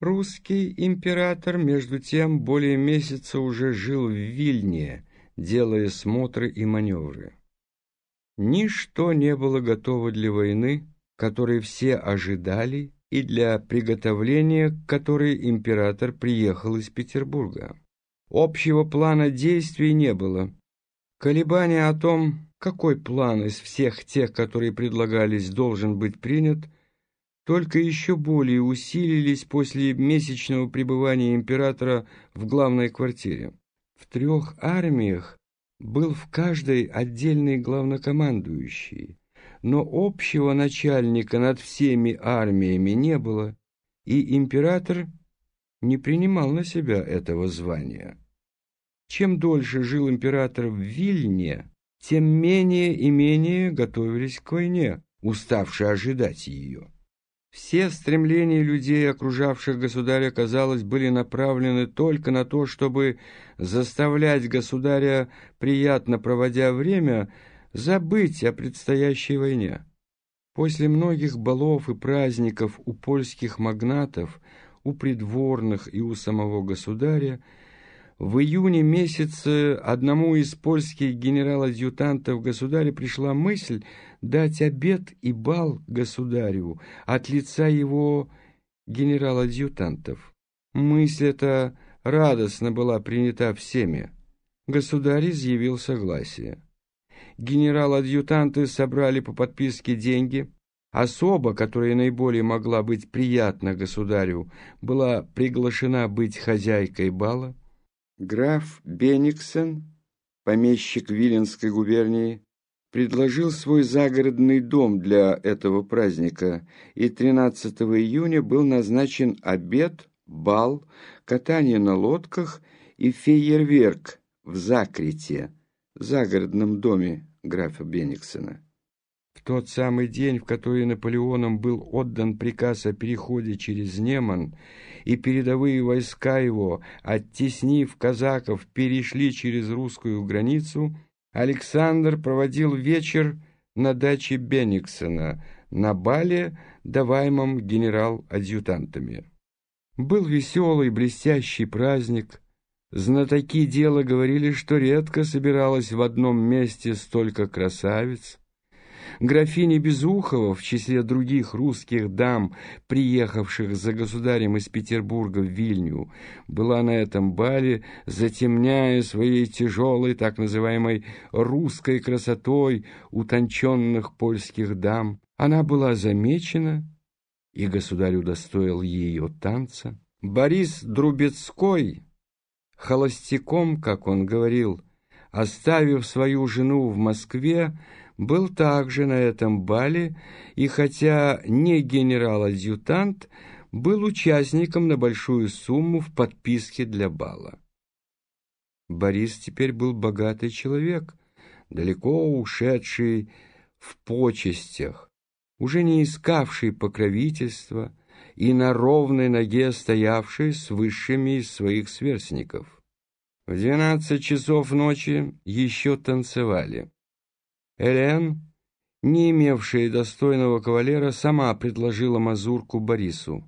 Русский император, между тем, более месяца уже жил в Вильне, делая смотры и маневры. Ничто не было готово для войны, которой все ожидали, и для приготовления к которой император приехал из Петербурга. Общего плана действий не было. Колебания о том, какой план из всех тех, которые предлагались, должен быть принят, только еще более усилились после месячного пребывания императора в главной квартире. В трех армиях был в каждой отдельный главнокомандующий, но общего начальника над всеми армиями не было, и император не принимал на себя этого звания. Чем дольше жил император в Вильне, тем менее и менее готовились к войне, уставшие ожидать ее. Все стремления людей, окружавших государя, казалось, были направлены только на то, чтобы заставлять государя, приятно проводя время, забыть о предстоящей войне. После многих балов и праздников у польских магнатов, у придворных и у самого государя в июне месяце одному из польских генерал-адъютантов государя пришла мысль дать обед и бал государю от лица его генерал-адъютантов. Мысль эта радостно была принята всеми. Государь изъявил согласие. Генерал-адъютанты собрали по подписке деньги. Особа, которая наиболее могла быть приятна государю, была приглашена быть хозяйкой бала. Граф Бениксен, помещик Виленской губернии, предложил свой загородный дом для этого праздника, и 13 июня был назначен обед, бал, катание на лодках и фейерверк в Закрите, загородном доме графа Бениксена тот самый день, в который Наполеоном был отдан приказ о переходе через Неман, и передовые войска его, оттеснив казаков, перешли через русскую границу, Александр проводил вечер на даче Бениксона, на бале, даваемом генерал-адъютантами. Был веселый, блестящий праздник. Знатоки дела говорили, что редко собиралось в одном месте столько красавиц. Графиня Безухова, в числе других русских дам, приехавших за государем из Петербурга в Вильню, была на этом бале, затемняя своей тяжелой, так называемой русской красотой утонченных польских дам. Она была замечена, и государь удостоил ее танца. Борис Друбецкой, холостяком, как он говорил, оставив свою жену в Москве, был также на этом бале и, хотя не генерал-адъютант, был участником на большую сумму в подписке для бала. Борис теперь был богатый человек, далеко ушедший в почестях, уже не искавший покровительства и на ровной ноге стоявший с высшими из своих сверстников. В двенадцать часов ночи еще танцевали. Элен, не имевшая достойного кавалера, сама предложила мазурку Борису.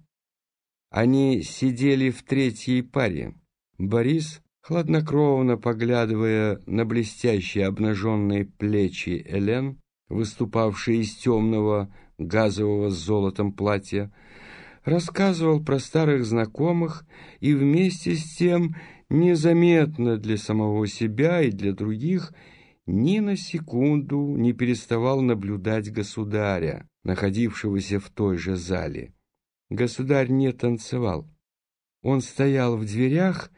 Они сидели в третьей паре. Борис, хладнокровно поглядывая на блестящие обнаженные плечи Элен, выступавшие из темного газового с золотом платья, рассказывал про старых знакомых и вместе с тем незаметно для самого себя и для других – ни на секунду не переставал наблюдать государя, находившегося в той же зале. Государь не танцевал. Он стоял в дверях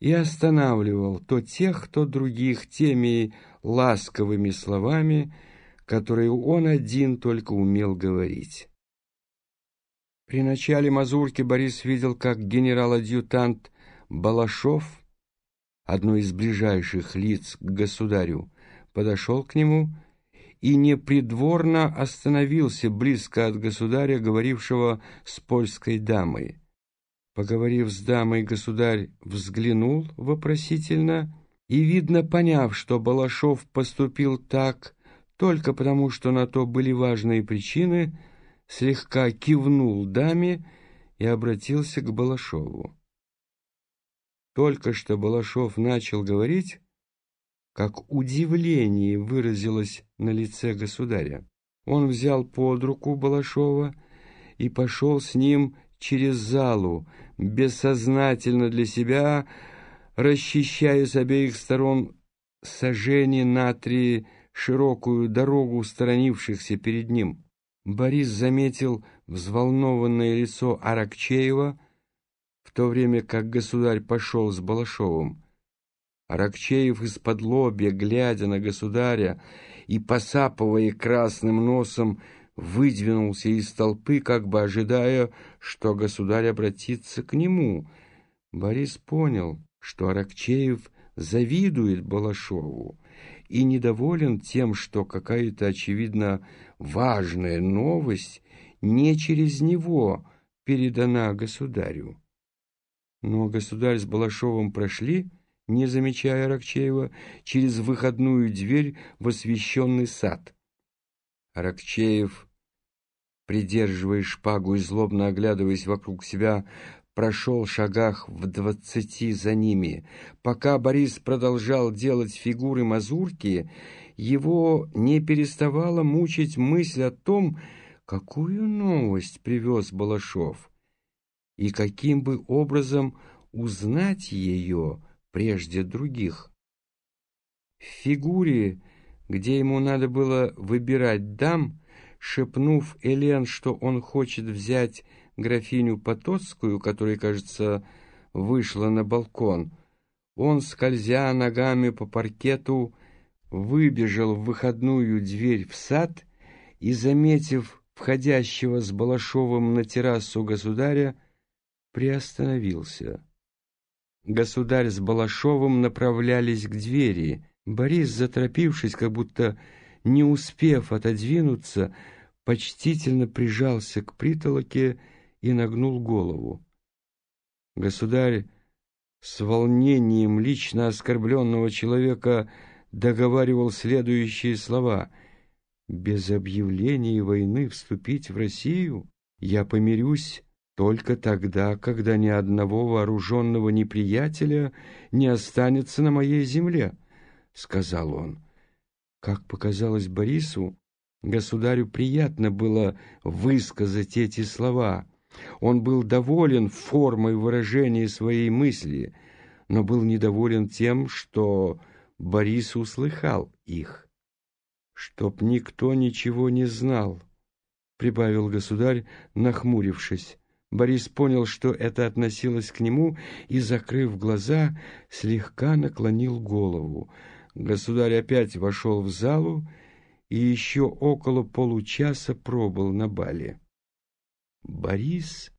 и останавливал то тех, то других теми ласковыми словами, которые он один только умел говорить. При начале мазурки Борис видел, как генерал-адъютант Балашов, одно из ближайших лиц к государю, подошел к нему и непридворно остановился близко от государя, говорившего с польской дамой. Поговорив с дамой, государь взглянул вопросительно и, видно, поняв, что Балашов поступил так только потому, что на то были важные причины, слегка кивнул даме и обратился к Балашову. Только что Балашов начал говорить, как удивление выразилось на лице государя. Он взял под руку Балашова и пошел с ним через залу, бессознательно для себя, расчищая с обеих сторон сожжение натрии широкую дорогу сторонившихся перед ним. Борис заметил взволнованное лицо Аракчеева, в то время как государь пошел с Балашовым. Аракчеев из-под лобья, глядя на государя и посапывая красным носом, выдвинулся из толпы, как бы ожидая, что государь обратится к нему. Борис понял, что Аракчеев завидует Балашову и недоволен тем, что какая-то, очевидно, важная новость не через него передана государю. Но государь с Балашовым прошли, не замечая Аракчеева, через выходную дверь в освещенный сад. Аракчеев, придерживая шпагу и злобно оглядываясь вокруг себя, прошел шагах в двадцати за ними. Пока Борис продолжал делать фигуры мазурки, его не переставала мучить мысль о том, какую новость привез Балашов, и каким бы образом узнать ее прежде других. В фигуре, где ему надо было выбирать дам, шепнув Элен, что он хочет взять графиню Потоцкую, которая, кажется, вышла на балкон, он, скользя ногами по паркету, выбежал в выходную дверь в сад и, заметив входящего с Балашовым на террасу государя, приостановился. Государь с Балашовым направлялись к двери. Борис, заторопившись, как будто не успев отодвинуться, почтительно прижался к притолоке и нагнул голову. Государь с волнением лично оскорбленного человека договаривал следующие слова. «Без объявления войны вступить в Россию я помирюсь только тогда, когда ни одного вооруженного неприятеля не останется на моей земле», — сказал он. Как показалось Борису, государю приятно было высказать эти слова — он был доволен формой выражения своей мысли, но был недоволен тем, что Борис услыхал их. «Чтоб никто ничего не знал», — прибавил государь, нахмурившись. Борис понял, что это относилось к нему, и, закрыв глаза, слегка наклонил голову. Государь опять вошел в залу и еще около получаса пробыл на бале. Борис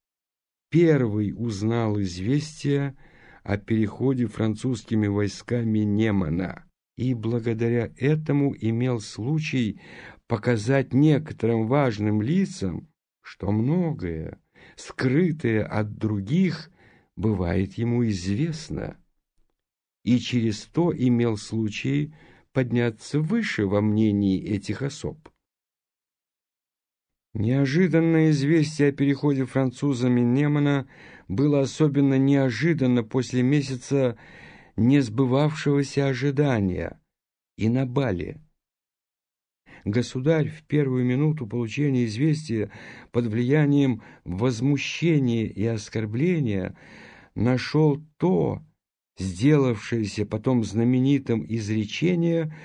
первый узнал известие о переходе французскими войсками Немана и благодаря этому имел случай показать некоторым важным лицам, что многое, скрытое от других, бывает ему известно, и через то имел случай подняться выше во мнении этих особ. Неожиданное известие о переходе французами Немана было особенно неожиданно после месяца несбывавшегося ожидания и на Бали. Государь в первую минуту получения известия под влиянием возмущения и оскорбления нашел то, сделавшееся потом знаменитым изречение,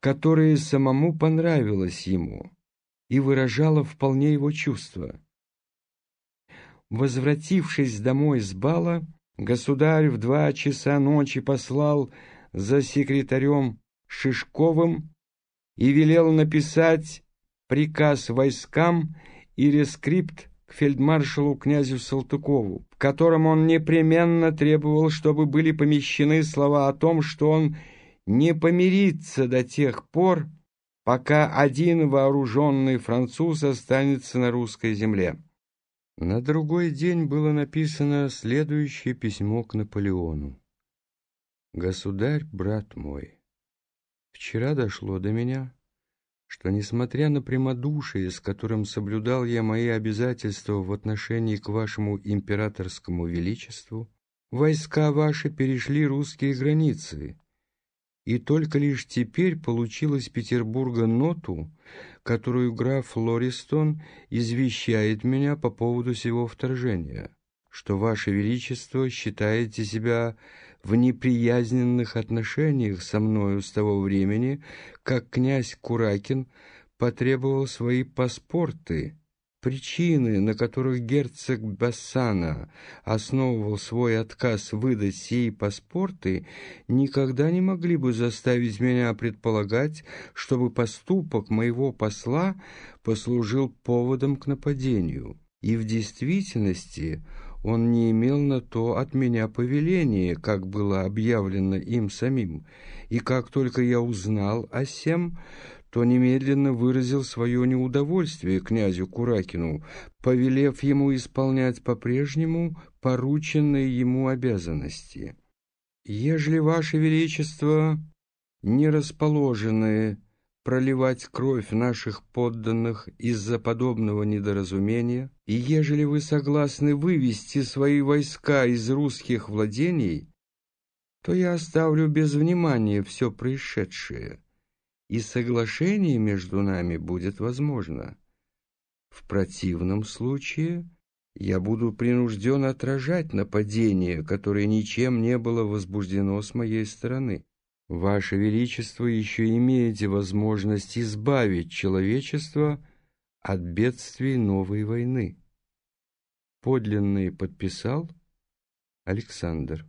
которое самому понравилось ему и выражала вполне его чувства. Возвратившись домой с бала, государь в два часа ночи послал за секретарем Шишковым и велел написать приказ войскам и рескрипт к фельдмаршалу князю Салтыкову, в котором он непременно требовал, чтобы были помещены слова о том, что он не помирится до тех пор, пока один вооруженный француз останется на русской земле. На другой день было написано следующее письмо к Наполеону. «Государь, брат мой, вчера дошло до меня, что, несмотря на прямодушие, с которым соблюдал я мои обязательства в отношении к вашему императорскому величеству, войска ваши перешли русские границы, и только лишь теперь получил из Петербурга ноту, которую граф Лористон извещает меня по поводу сего вторжения, что ваше величество считаете себя в неприязненных отношениях со мною с того времени, как князь Куракин потребовал свои паспорты, причины, на которых герцог Бассана основывал свой отказ выдать сей паспорты, никогда не могли бы заставить меня предполагать, чтобы поступок моего посла послужил поводом к нападению. И в действительности он не имел на то от меня повеления, как было объявлено им самим, и как только я узнал о сем, то немедленно выразил свое неудовольствие князю Куракину, повелев ему исполнять по-прежнему порученные ему обязанности. «Ежели, Ваше Величество, не расположены проливать кровь наших подданных из-за подобного недоразумения, и ежели вы согласны вывести свои войска из русских владений, то я оставлю без внимания все происшедшее, и соглашение между нами будет возможно. В противном случае я буду принужден отражать нападение, которое ничем не было возбуждено с моей стороны. Ваше Величество еще имеете возможность избавить человечество от бедствий новой войны. Подлинный подписал Александр.